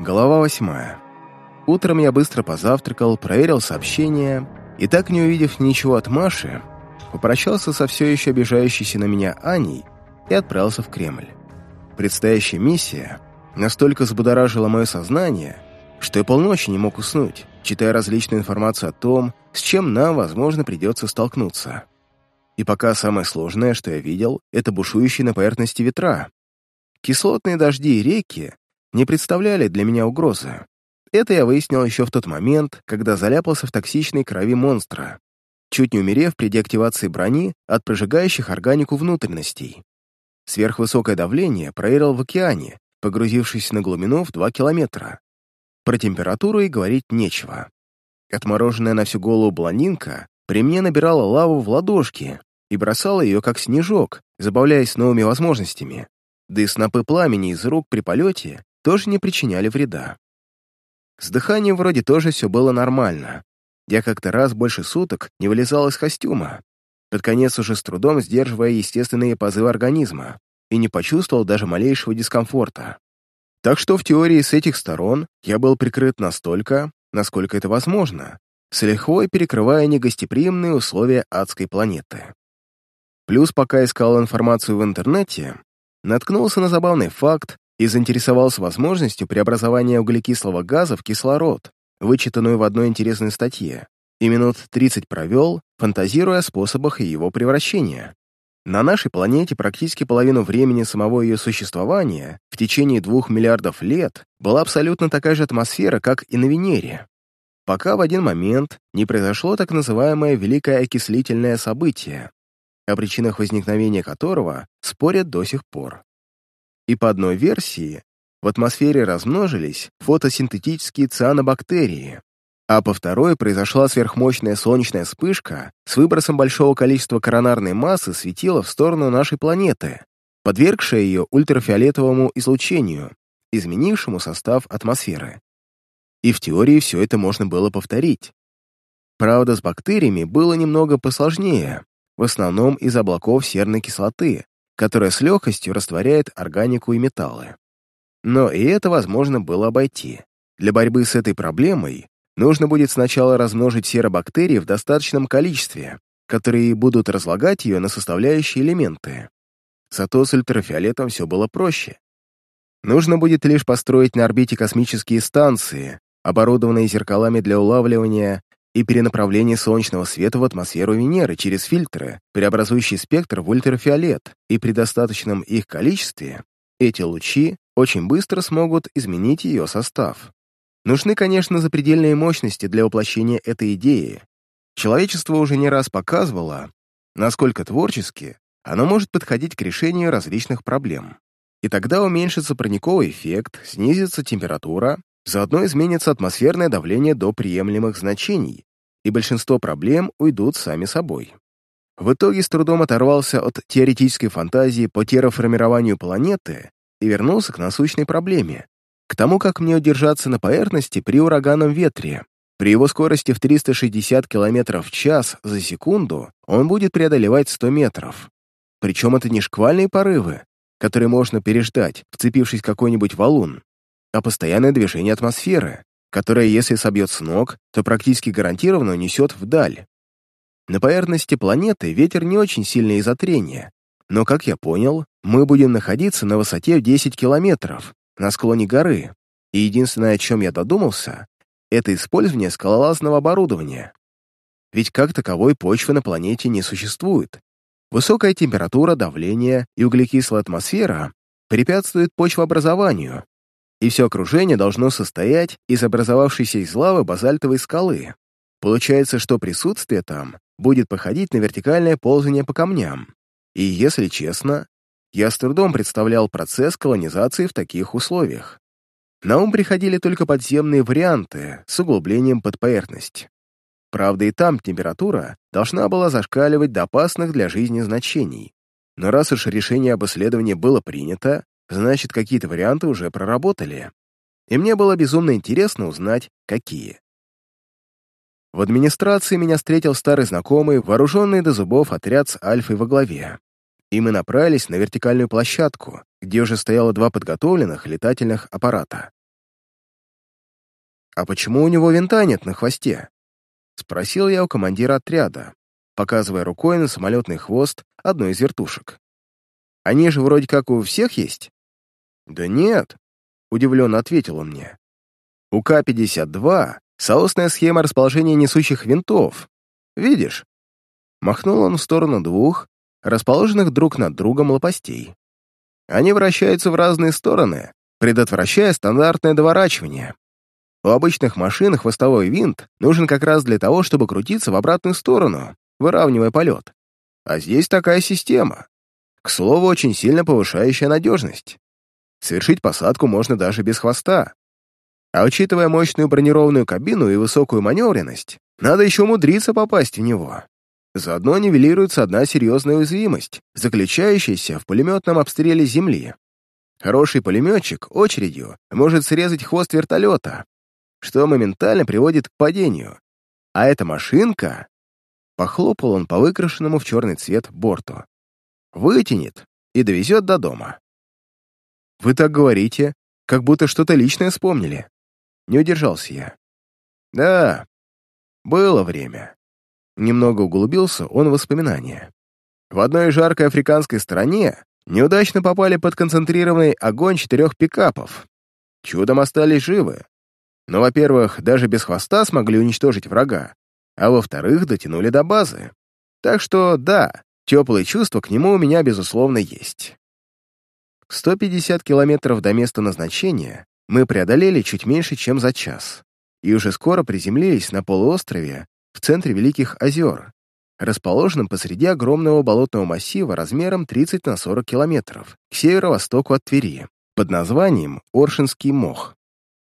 Глава восьмая. Утром я быстро позавтракал, проверил сообщения и, так не увидев ничего от Маши, попрощался со все еще обижающейся на меня Аней и отправился в Кремль. Предстоящая миссия настолько взбудоражила мое сознание, что я полночи не мог уснуть, читая различную информацию о том, с чем нам, возможно, придется столкнуться. И пока самое сложное, что я видел, это бушующие на поверхности ветра. Кислотные дожди и реки не представляли для меня угрозы. Это я выяснил еще в тот момент, когда заляпался в токсичной крови монстра, чуть не умерев при деактивации брони от прожигающих органику внутренностей. Сверхвысокое давление проверил в океане, погрузившись на глубину в 2 километра. Про температуру и говорить нечего. Отмороженная на всю голову блондинка при мне набирала лаву в ладошки и бросала ее как снежок, забавляясь новыми возможностями. Да и снопы пламени из рук при полете тоже не причиняли вреда. С дыханием вроде тоже все было нормально. Я как-то раз больше суток не вылезал из костюма, под конец уже с трудом сдерживая естественные позывы организма, и не почувствовал даже малейшего дискомфорта. Так что в теории с этих сторон я был прикрыт настолько, насколько это возможно, с лихвой перекрывая негостеприимные условия адской планеты. Плюс, пока искал информацию в интернете, наткнулся на забавный факт, и заинтересовался возможностью преобразования углекислого газа в кислород, вычитанную в одной интересной статье, и минут 30 провел, фантазируя о способах его превращения. На нашей планете практически половину времени самого ее существования, в течение двух миллиардов лет, была абсолютно такая же атмосфера, как и на Венере. Пока в один момент не произошло так называемое Великое окислительное событие, о причинах возникновения которого спорят до сих пор и по одной версии в атмосфере размножились фотосинтетические цианобактерии, а по второй произошла сверхмощная солнечная вспышка с выбросом большого количества коронарной массы светила в сторону нашей планеты, подвергшая ее ультрафиолетовому излучению, изменившему состав атмосферы. И в теории все это можно было повторить. Правда, с бактериями было немного посложнее, в основном из облаков серной кислоты, которая с легкостью растворяет органику и металлы. Но и это возможно было обойти. Для борьбы с этой проблемой нужно будет сначала размножить серобактерии в достаточном количестве, которые будут разлагать ее на составляющие элементы. Зато с ультрафиолетом все было проще. Нужно будет лишь построить на орбите космические станции, оборудованные зеркалами для улавливания и перенаправление солнечного света в атмосферу Венеры через фильтры, преобразующие спектр в ультрафиолет, и при достаточном их количестве эти лучи очень быстро смогут изменить ее состав. Нужны, конечно, запредельные мощности для воплощения этой идеи. Человечество уже не раз показывало, насколько творчески оно может подходить к решению различных проблем. И тогда уменьшится парниковый эффект, снизится температура, Заодно изменится атмосферное давление до приемлемых значений, и большинство проблем уйдут сами собой. В итоге с трудом оторвался от теоретической фантазии по терраформированию планеты и вернулся к насущной проблеме, к тому, как мне удержаться на поверхности при ураганном ветре. При его скорости в 360 км в час за секунду он будет преодолевать 100 метров. Причем это не шквальные порывы, которые можно переждать, вцепившись в какой-нибудь валун, а постоянное движение атмосферы, которое, если собьет с ног, то практически гарантированно унесет вдаль. На поверхности планеты ветер не очень сильное из-за трения, но, как я понял, мы будем находиться на высоте в 10 километров, на склоне горы, и единственное, о чем я додумался, это использование скалолазного оборудования. Ведь как таковой почвы на планете не существует. Высокая температура, давление и углекислая атмосфера препятствуют почвообразованию, и все окружение должно состоять из образовавшейся из лавы базальтовой скалы. Получается, что присутствие там будет походить на вертикальное ползание по камням. И, если честно, я с трудом представлял процесс колонизации в таких условиях. На ум приходили только подземные варианты с углублением под поверхность. Правда, и там температура должна была зашкаливать до опасных для жизни значений. Но раз уж решение об исследовании было принято, Значит, какие-то варианты уже проработали. И мне было безумно интересно узнать, какие. В администрации меня встретил старый знакомый, вооруженный до зубов отряд с Альфой во главе. И мы направились на вертикальную площадку, где уже стояло два подготовленных летательных аппарата. «А почему у него винта нет на хвосте?» Спросил я у командира отряда, показывая рукой на самолетный хвост одной из вертушек. «Они же вроде как у всех есть?» «Да нет», — удивленно ответил он мне. «У К-52 соосная схема расположения несущих винтов. Видишь?» Махнул он в сторону двух, расположенных друг над другом лопастей. Они вращаются в разные стороны, предотвращая стандартное доворачивание. У обычных машин хвостовой винт нужен как раз для того, чтобы крутиться в обратную сторону, выравнивая полет. А здесь такая система. К слову, очень сильно повышающая надежность. Совершить посадку можно даже без хвоста. А учитывая мощную бронированную кабину и высокую маневренность, надо еще умудриться попасть в него. Заодно нивелируется одна серьезная уязвимость, заключающаяся в пулеметном обстреле Земли. Хороший пулеметчик очередью может срезать хвост вертолета, что моментально приводит к падению. А эта машинка... Похлопал он по выкрашенному в черный цвет борту. Вытянет и довезет до дома. Вы так говорите, как будто что-то личное вспомнили. Не удержался я. Да, было время. Немного углубился он в воспоминания. В одной жаркой африканской стране неудачно попали под концентрированный огонь четырех пикапов. Чудом остались живы. Но, во-первых, даже без хвоста смогли уничтожить врага, а во-вторых, дотянули до базы. Так что, да, теплые чувства к нему у меня, безусловно, есть. 150 километров до места назначения мы преодолели чуть меньше, чем за час, и уже скоро приземлились на полуострове в центре Великих озер, расположенном посреди огромного болотного массива размером 30 на 40 километров к северо-востоку от Твери, под названием Оршинский мох.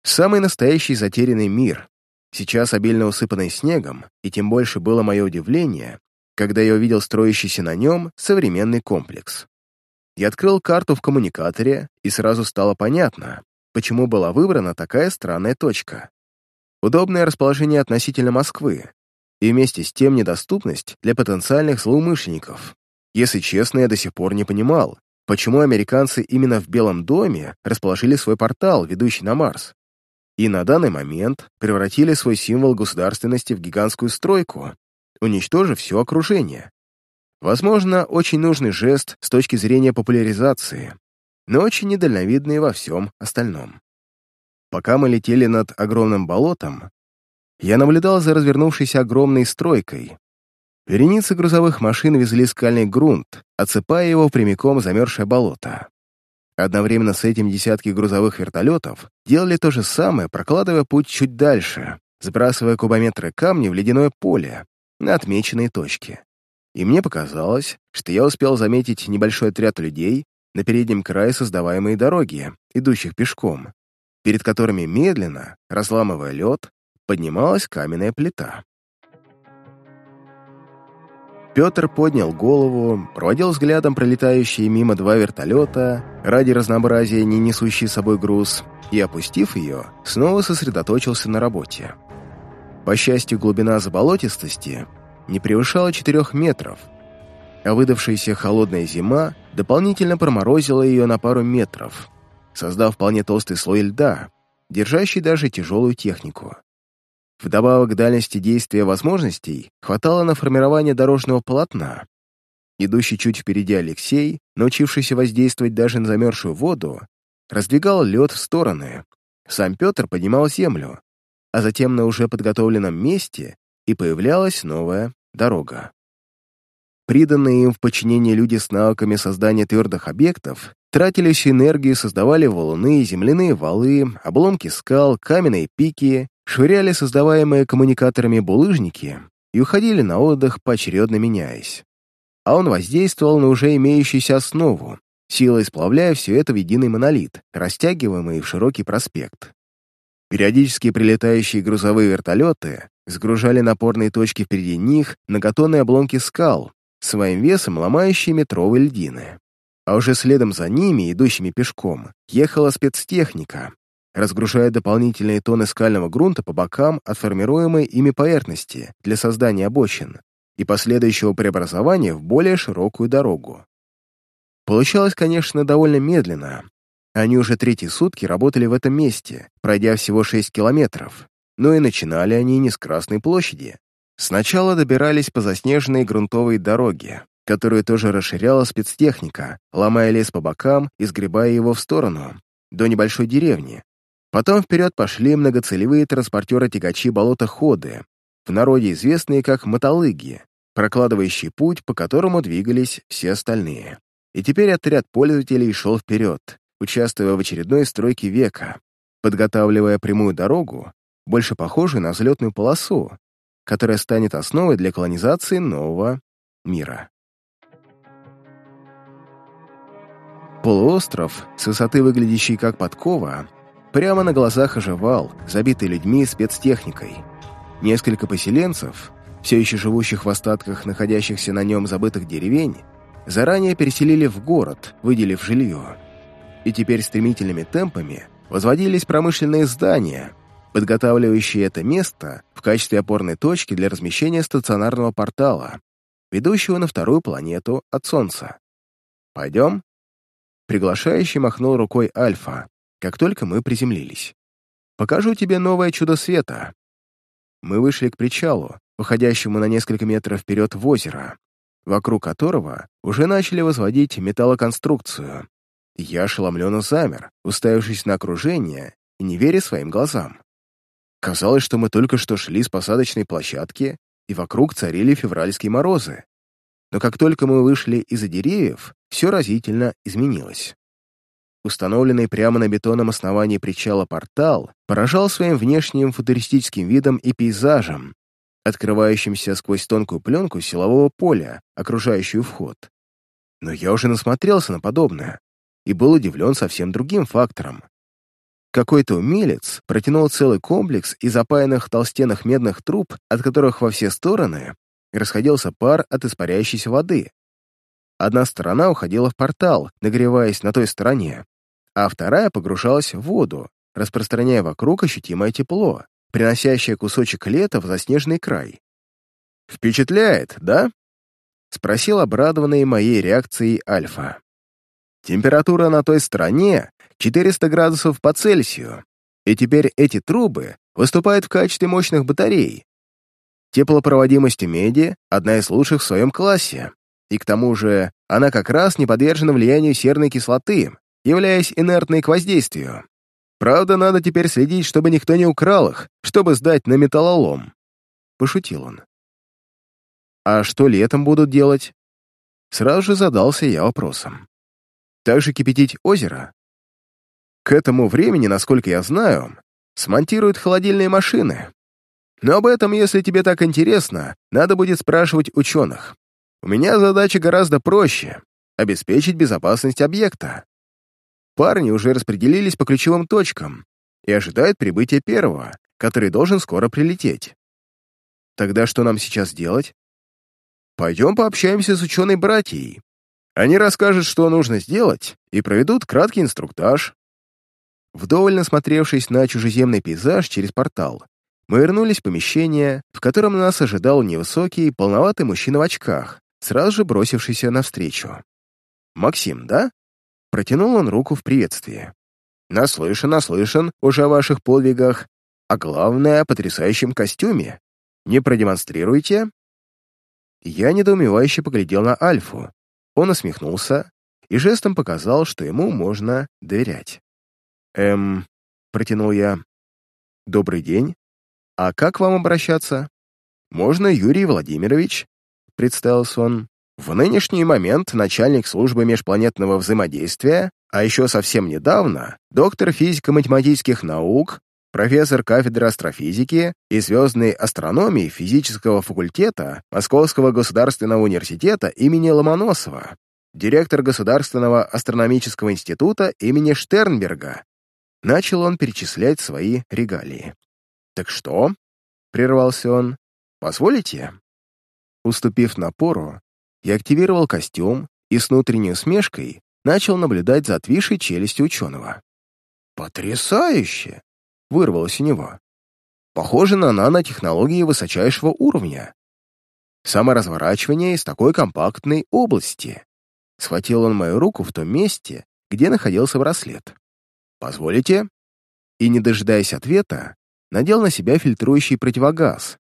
Самый настоящий затерянный мир, сейчас обильно усыпанный снегом, и тем больше было мое удивление, когда я увидел строящийся на нем современный комплекс. Я открыл карту в коммуникаторе, и сразу стало понятно, почему была выбрана такая странная точка. Удобное расположение относительно Москвы, и вместе с тем недоступность для потенциальных злоумышленников. Если честно, я до сих пор не понимал, почему американцы именно в Белом доме расположили свой портал, ведущий на Марс, и на данный момент превратили свой символ государственности в гигантскую стройку, уничтожив все окружение. Возможно, очень нужный жест с точки зрения популяризации, но очень недальновидный во всем остальном. Пока мы летели над огромным болотом, я наблюдал за развернувшейся огромной стройкой. Вереницы грузовых машин везли скальный грунт, отсыпая его прямиком замерзшее болото. Одновременно с этим десятки грузовых вертолетов делали то же самое, прокладывая путь чуть дальше, сбрасывая кубометры камня в ледяное поле на отмеченные точки. И мне показалось, что я успел заметить небольшой отряд людей на переднем крае создаваемой дороги, идущих пешком, перед которыми медленно, разламывая лед, поднималась каменная плита. Петр поднял голову, проводил взглядом пролетающие мимо два вертолета, ради разнообразия не несущие с собой груз, и, опустив ее, снова сосредоточился на работе. По счастью, глубина заболотистости не превышала 4 метров, а выдавшаяся холодная зима дополнительно проморозила ее на пару метров, создав вполне толстый слой льда, держащий даже тяжелую технику. Вдобавок дальности действия возможностей хватало на формирование дорожного полотна. Идущий чуть впереди Алексей, научившийся воздействовать даже на замерзшую воду, раздвигал лед в стороны. Сам Петр поднимал землю, а затем на уже подготовленном месте и появлялась новая дорога. Приданные им в подчинение люди с навыками создания твердых объектов тратили всю энергию, создавали валуны, земляные валы, обломки скал, каменные пики, швыряли создаваемые коммуникаторами булыжники и уходили на отдых, поочередно меняясь. А он воздействовал на уже имеющуюся основу, силой сплавляя все это в единый монолит, растягиваемый в широкий проспект. Периодически прилетающие грузовые вертолеты сгружали напорные точки впереди них на готовые обломки скал, своим весом ломающие метровые льдины. А уже следом за ними, идущими пешком, ехала спецтехника, разгружая дополнительные тонны скального грунта по бокам от формируемой ими поверхности для создания обочин и последующего преобразования в более широкую дорогу. Получалось, конечно, довольно медленно. Они уже третьи сутки работали в этом месте, пройдя всего 6 километров, но и начинали они не с Красной площади. Сначала добирались по заснеженной грунтовой дороге, которую тоже расширяла спецтехника, ломая лес по бокам и сгребая его в сторону, до небольшой деревни. Потом вперед пошли многоцелевые транспортеры-тягачи болотоходы, в народе известные как мотолыги, прокладывающие путь, по которому двигались все остальные. И теперь отряд пользователей шел вперед, участвуя в очередной стройке века, подготавливая прямую дорогу, больше похожую на взлетную полосу, которая станет основой для колонизации нового мира. Полуостров, с высоты выглядящий как подкова, прямо на глазах оживал, забитый людьми и спецтехникой. Несколько поселенцев, все еще живущих в остатках находящихся на нем забытых деревень, заранее переселили в город, выделив жилье. И теперь стремительными темпами возводились промышленные здания, подготавливающие это место в качестве опорной точки для размещения стационарного портала, ведущего на вторую планету от Солнца. «Пойдем?» Приглашающий махнул рукой Альфа, как только мы приземлились. «Покажу тебе новое чудо света». Мы вышли к причалу, выходящему на несколько метров вперед в озеро, вокруг которого уже начали возводить металлоконструкцию. Я ошеломленно замер, уставившись на окружение и не веря своим глазам. Казалось, что мы только что шли с посадочной площадки, и вокруг царили февральские морозы. Но как только мы вышли из-за деревьев, все разительно изменилось. Установленный прямо на бетонном основании причала портал поражал своим внешним футуристическим видом и пейзажем, открывающимся сквозь тонкую пленку силового поля, окружающую вход. Но я уже насмотрелся на подобное и был удивлен совсем другим фактором. Какой-то умелец протянул целый комплекс из опаянных толстенных медных труб, от которых во все стороны расходился пар от испаряющейся воды. Одна сторона уходила в портал, нагреваясь на той стороне, а вторая погружалась в воду, распространяя вокруг ощутимое тепло, приносящее кусочек лета в заснеженный край. «Впечатляет, да?» — спросил обрадованный моей реакцией Альфа. «Температура на той стороне 400 градусов по Цельсию, и теперь эти трубы выступают в качестве мощных батарей. Теплопроводимость меди — одна из лучших в своем классе, и к тому же она как раз не подвержена влиянию серной кислоты, являясь инертной к воздействию. Правда, надо теперь следить, чтобы никто не украл их, чтобы сдать на металлолом. Пошутил он. А что летом будут делать? Сразу же задался я вопросом. Также кипятить озеро? К этому времени, насколько я знаю, смонтируют холодильные машины. Но об этом, если тебе так интересно, надо будет спрашивать ученых. У меня задача гораздо проще — обеспечить безопасность объекта. Парни уже распределились по ключевым точкам и ожидают прибытия первого, который должен скоро прилететь. Тогда что нам сейчас делать? Пойдем пообщаемся с ученой-братьей. Они расскажут, что нужно сделать, и проведут краткий инструктаж. Вдоволь насмотревшись на чужеземный пейзаж через портал, мы вернулись в помещение, в котором нас ожидал невысокий, полноватый мужчина в очках, сразу же бросившийся навстречу. «Максим, да?» Протянул он руку в приветствии. «Наслышан, наслышан уже о ваших подвигах, а главное, о потрясающем костюме. Не продемонстрируйте?» Я недоумевающе поглядел на Альфу. Он усмехнулся и жестом показал, что ему можно доверять. «Эм...» — протянул я. «Добрый день. А как вам обращаться?» «Можно Юрий Владимирович», — представился он. В нынешний момент начальник службы межпланетного взаимодействия, а еще совсем недавно доктор физико-математических наук, профессор кафедры астрофизики и звездной астрономии физического факультета Московского государственного университета имени Ломоносова, директор Государственного астрономического института имени Штернберга. Начал он перечислять свои регалии. «Так что?» — прервался он. «Позволите?» Уступив напору, я активировал костюм и с внутренней усмешкой начал наблюдать за отвисшей челюстью ученого. «Потрясающе!» — вырвалось у него. «Похоже на нанотехнологии высочайшего уровня. Саморазворачивание из такой компактной области». Схватил он мою руку в том месте, где находился браслет. «Позволите?» И, не дожидаясь ответа, надел на себя фильтрующий противогаз,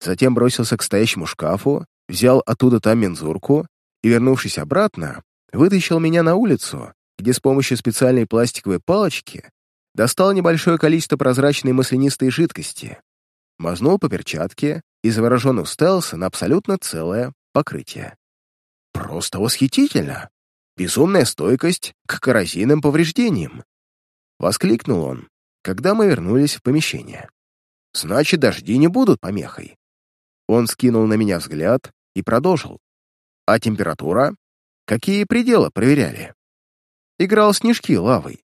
затем бросился к стоящему шкафу, взял оттуда там мензурку и, вернувшись обратно, вытащил меня на улицу, где с помощью специальной пластиковой палочки достал небольшое количество прозрачной маслянистой жидкости, мазнул по перчатке и завороженно уставился на абсолютно целое покрытие. Просто восхитительно! Безумная стойкость к коррозийным повреждениям! Воскликнул он, когда мы вернулись в помещение. Значит, дожди не будут помехой. Он скинул на меня взгляд и продолжил. А температура? Какие пределы проверяли? Играл снежки лавой.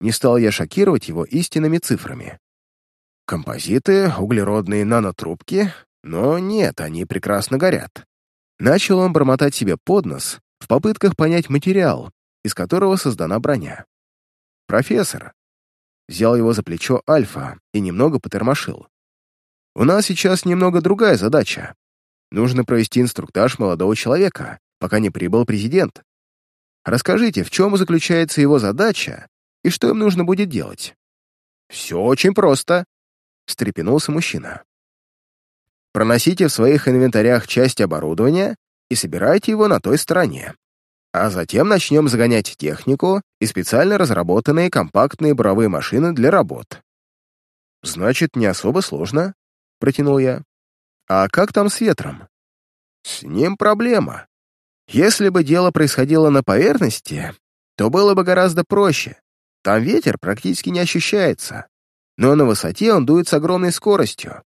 Не стал я шокировать его истинными цифрами. Композиты, углеродные нанотрубки, но нет, они прекрасно горят. Начал он бормотать себе под нос в попытках понять материал, из которого создана броня. «Профессор!» Взял его за плечо Альфа и немного потормошил. «У нас сейчас немного другая задача. Нужно провести инструктаж молодого человека, пока не прибыл президент. Расскажите, в чем заключается его задача и что им нужно будет делать?» «Все очень просто», — встрепенулся мужчина. «Проносите в своих инвентарях часть оборудования и собирайте его на той стороне. А затем начнем загонять технику и специально разработанные компактные буровые машины для работ». «Значит, не особо сложно», — протянул я. «А как там с ветром?» «С ним проблема. Если бы дело происходило на поверхности, то было бы гораздо проще. Там ветер практически не ощущается но на высоте он дует с огромной скоростью.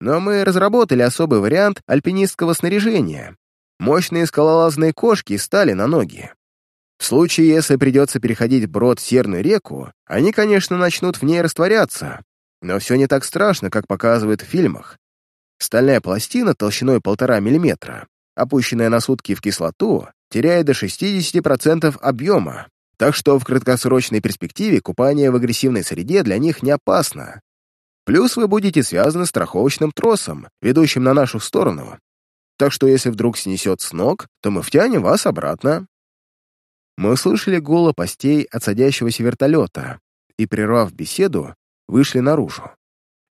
Но мы разработали особый вариант альпинистского снаряжения. Мощные скалолазные кошки стали на ноги. В случае, если придется переходить брод Серную реку, они, конечно, начнут в ней растворяться, но все не так страшно, как показывают в фильмах. Стальная пластина толщиной полтора миллиметра, опущенная на сутки в кислоту, теряет до 60% объема, так что в краткосрочной перспективе купание в агрессивной среде для них не опасно. Плюс вы будете связаны страховочным тросом, ведущим на нашу сторону. Так что если вдруг снесет с ног, то мы втянем вас обратно. Мы услышали гул лопастей от садящегося вертолета и, прервав беседу, вышли наружу.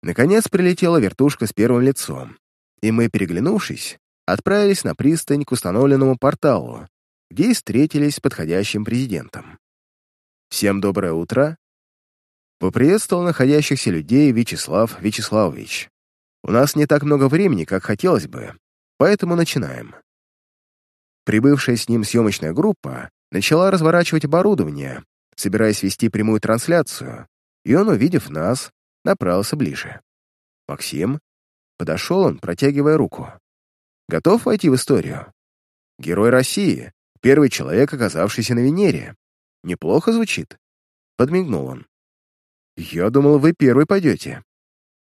Наконец прилетела вертушка с первым лицом, и мы, переглянувшись, отправились на пристань к установленному порталу, где и встретились с подходящим президентом. «Всем доброе утро!» Поприветствовал находящихся людей Вячеслав Вячеславович. «У нас не так много времени, как хотелось бы, поэтому начинаем». Прибывшая с ним съемочная группа начала разворачивать оборудование, собираясь вести прямую трансляцию, и он, увидев нас, направился ближе. «Максим?» Подошел он, протягивая руку. «Готов войти в историю?» «Герой России, Первый человек, оказавшийся на Венере. Неплохо звучит?» Подмигнул он. «Я думал, вы первый пойдете».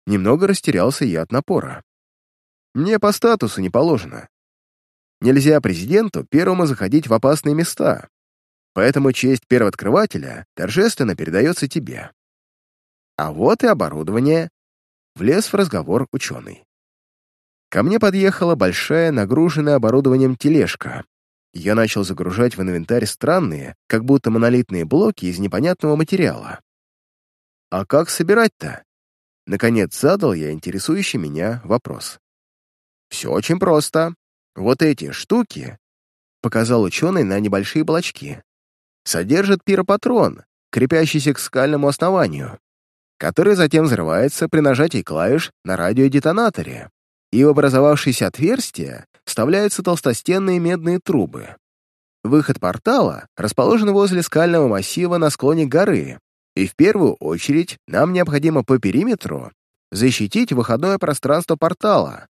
Немного растерялся я от напора. «Мне по статусу не положено. Нельзя президенту первому заходить в опасные места, поэтому честь первооткрывателя торжественно передается тебе. А вот и оборудование», — влез в разговор ученый. Ко мне подъехала большая, нагруженная оборудованием тележка, я начал загружать в инвентарь странные, как будто монолитные блоки из непонятного материала. «А как собирать-то?» Наконец задал я интересующий меня вопрос. «Все очень просто. Вот эти штуки», — показал ученый на небольшие блочки, «содержат пиропатрон, крепящийся к скальному основанию, который затем взрывается при нажатии клавиш на радиодетонаторе, и в образовавшееся отверстие вставляются толстостенные медные трубы. Выход портала расположен возле скального массива на склоне горы, и в первую очередь нам необходимо по периметру защитить выходное пространство портала,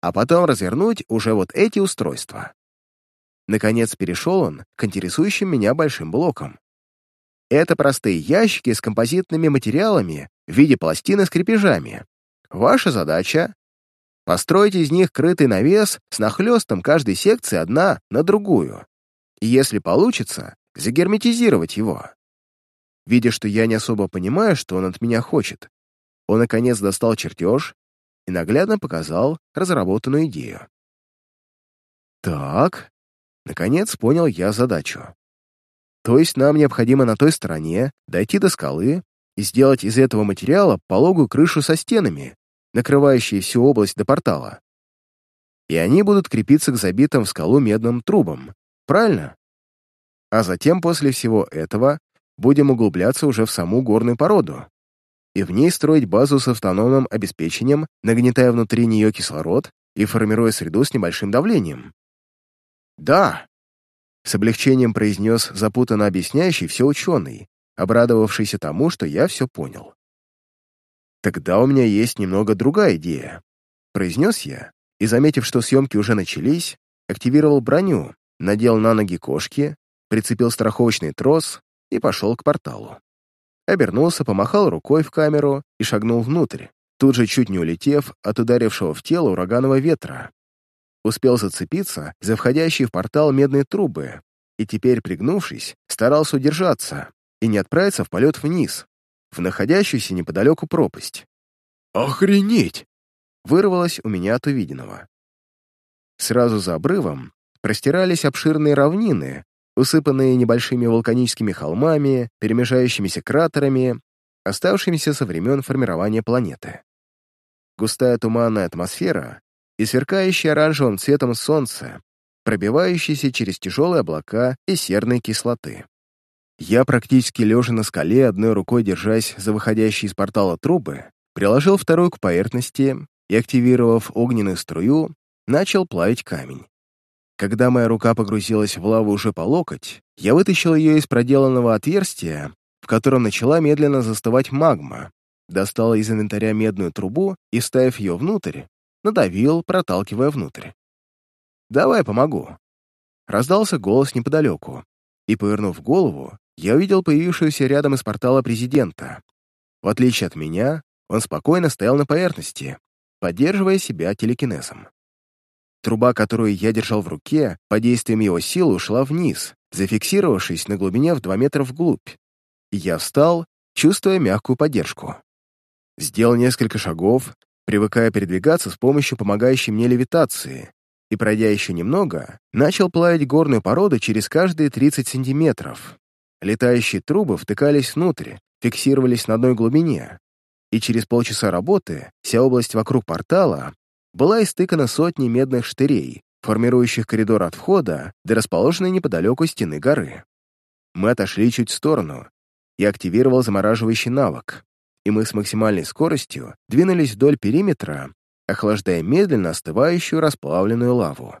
а потом развернуть уже вот эти устройства. Наконец перешел он к интересующим меня большим блокам. Это простые ящики с композитными материалами в виде пластины с крепежами. Ваша задача Построить из них крытый навес с нахлестом каждой секции одна на другую. И если получится, загерметизировать его. Видя, что я не особо понимаю, что он от меня хочет, он, наконец, достал чертеж и наглядно показал разработанную идею. Так, наконец понял я задачу. То есть нам необходимо на той стороне дойти до скалы и сделать из этого материала пологую крышу со стенами, накрывающие всю область до портала. И они будут крепиться к забитым в скалу медным трубам, правильно? А затем после всего этого будем углубляться уже в саму горную породу и в ней строить базу с автономным обеспечением, нагнетая внутри нее кислород и формируя среду с небольшим давлением. «Да!» — с облегчением произнес запутанно объясняющий все ученый, обрадовавшийся тому, что я все понял. «Тогда у меня есть немного другая идея», — произнес я, и, заметив, что съемки уже начались, активировал броню, надел на ноги кошки, прицепил страховочный трос и пошел к порталу. Обернулся, помахал рукой в камеру и шагнул внутрь, тут же чуть не улетев от ударившего в тело ураганного ветра. Успел зацепиться за входящие в портал медные трубы и теперь, пригнувшись, старался удержаться и не отправиться в полет вниз, в находящуюся неподалеку пропасть. «Охренеть!» вырвалось у меня от увиденного. Сразу за обрывом простирались обширные равнины, усыпанные небольшими вулканическими холмами, перемежающимися кратерами, оставшимися со времен формирования планеты. Густая туманная атмосфера и сверкающее оранжевым цветом солнце, пробивающееся через тяжелые облака и серной кислоты. Я, практически лежа на скале, одной рукой держась за выходящие из портала трубы, приложил вторую к поверхности и, активировав огненную струю, начал плавить камень. Когда моя рука погрузилась в лаву уже по локоть, я вытащил ее из проделанного отверстия, в котором начала медленно застывать магма, достал из инвентаря медную трубу и, вставив ее внутрь, надавил, проталкивая внутрь. «Давай помогу». Раздался голос неподалеку, и, повернув голову, я увидел появившегося рядом из портала президента. В отличие от меня, он спокойно стоял на поверхности, поддерживая себя телекинезом. Труба, которую я держал в руке, под действием его силы ушла вниз, зафиксировавшись на глубине в 2 метра вглубь. И я встал, чувствуя мягкую поддержку. Сделал несколько шагов, привыкая передвигаться с помощью помогающей мне левитации, и, пройдя еще немного, начал плавить горную породу через каждые 30 сантиметров. Летающие трубы втыкались внутрь, фиксировались на одной глубине, и через полчаса работы вся область вокруг портала была истыкана сотней медных штырей, формирующих коридор от входа до расположенной неподалеку стены горы. Мы отошли чуть в сторону. Я активировал замораживающий навык, и мы с максимальной скоростью двинулись вдоль периметра, охлаждая медленно остывающую расплавленную лаву.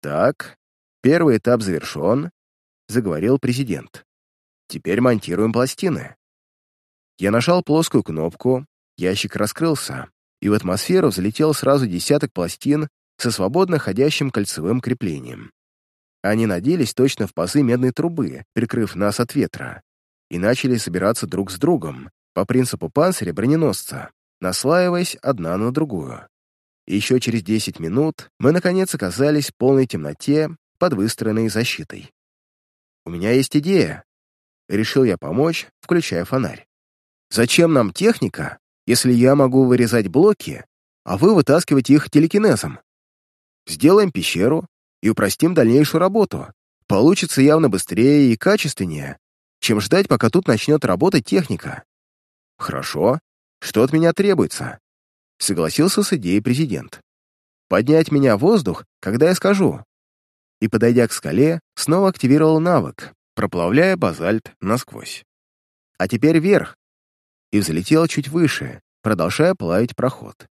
«Так, первый этап завершен», — заговорил президент. «Теперь монтируем пластины». Я нажал плоскую кнопку, ящик раскрылся, и в атмосферу взлетел сразу десяток пластин со свободно ходящим кольцевым креплением. Они наделись точно в пазы медной трубы, прикрыв нас от ветра, и начали собираться друг с другом, по принципу панциря броненосца, наслаиваясь одна на другую. Еще через 10 минут мы, наконец, оказались в полной темноте под выстроенной защитой. «У меня есть идея», — решил я помочь, включая фонарь. Зачем нам техника, если я могу вырезать блоки, а вы вытаскиваете их телекинезом? Сделаем пещеру и упростим дальнейшую работу. Получится явно быстрее и качественнее, чем ждать, пока тут начнет работать техника. Хорошо. Что от меня требуется? Согласился с идеей президент. Поднять меня в воздух, когда я скажу. И, подойдя к скале, снова активировал навык, проплавляя базальт насквозь. А теперь вверх, и взлетел чуть выше, продолжая плавить проход.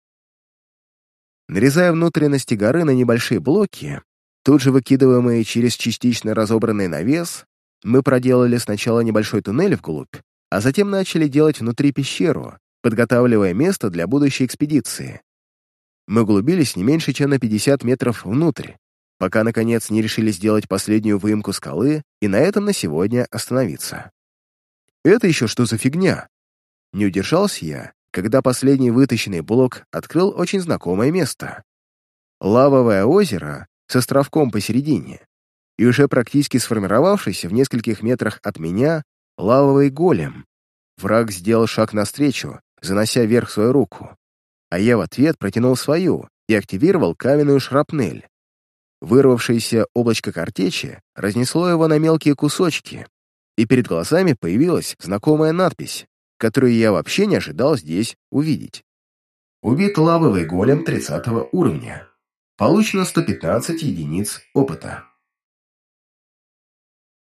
Нарезая внутренности горы на небольшие блоки, тут же выкидываемые через частично разобранный навес, мы проделали сначала небольшой туннель вглубь, а затем начали делать внутри пещеру, подготавливая место для будущей экспедиции. Мы углубились не меньше, чем на 50 метров внутрь, пока, наконец, не решили сделать последнюю выемку скалы и на этом на сегодня остановиться. «Это еще что за фигня?» Не удержался я, когда последний вытащенный блок открыл очень знакомое место. Лавовое озеро с островком посередине и уже практически сформировавшийся в нескольких метрах от меня лавовый голем. Враг сделал шаг навстречу, занося вверх свою руку, а я в ответ протянул свою и активировал каменную шрапнель. Вырвавшееся облачко картечи разнесло его на мелкие кусочки, и перед глазами появилась знакомая надпись которую я вообще не ожидал здесь увидеть. Убит лавовый голем 30 уровня. Получено 115 единиц опыта.